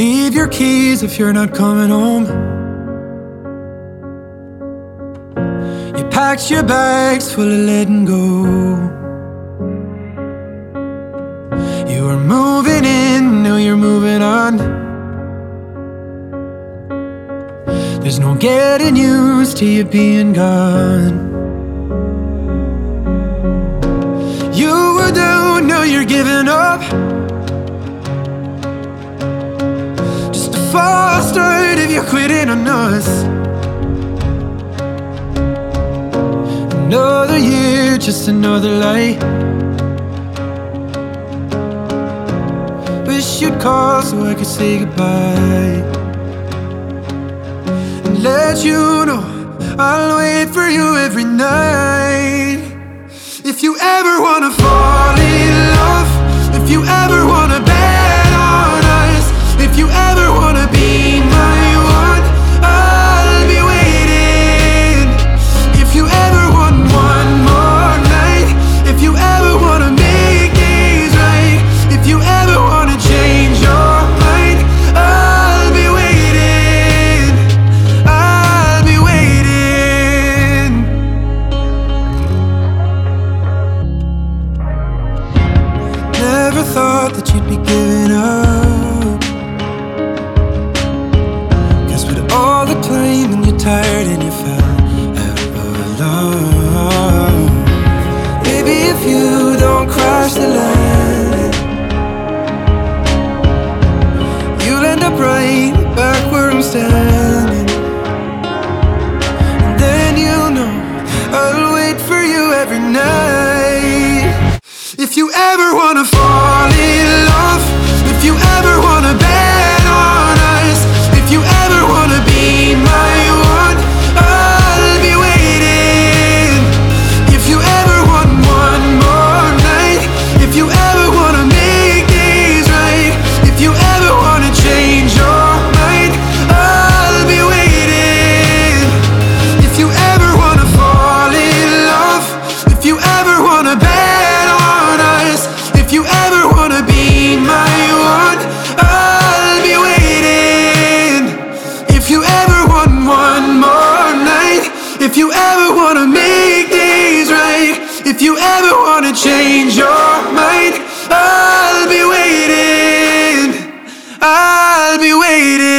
leave your keys if you're not coming home. You packed your bags full of letting go. You were moving in, now you're moving on. There's no getting used to you being gone. You were down, now you're giving up. You're quitting on us. Another year, just another lie. Wish you'd call so I could say goodbye. And let you know I'll wait for you every night. If you ever wanna thought that you'd be giving up. Guess with all the claiming you're tired and you fell out of love. Maybe if you don't crash the landing, you'll end up right back where I'm standing. And then you'll know I'll wait for you every night. If you ever wanna fall if you ever wanna make things right, if you ever wanna change your mind, I'll be waiting. I'll be waiting.